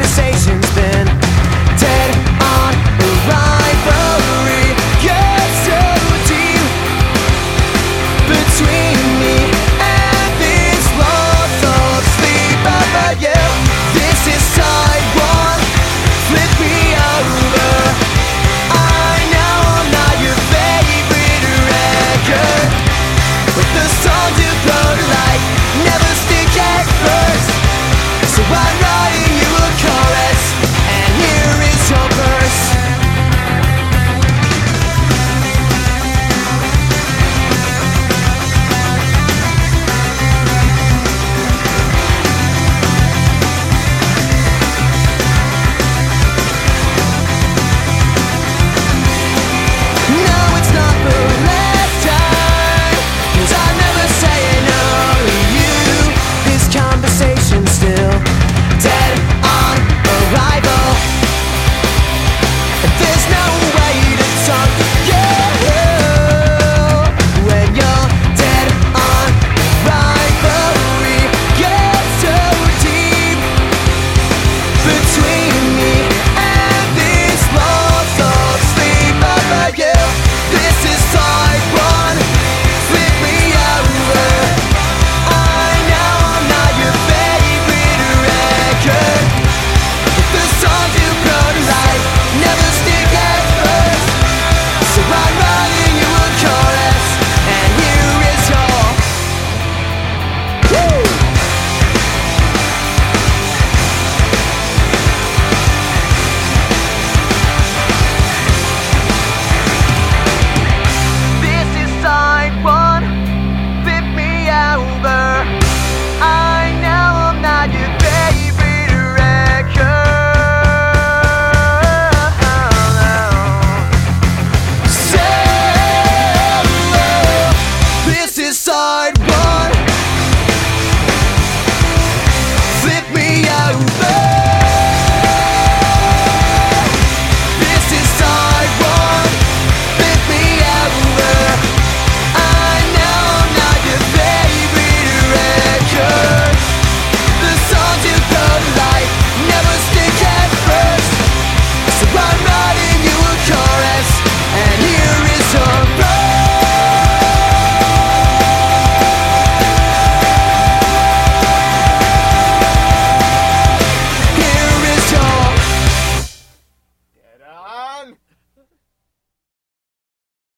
conversation's been dead on rivalry gets deep between me and lost sleep. This is Flip me over. I know I'm not your favorite record, but the you to never at first. So I. Side. why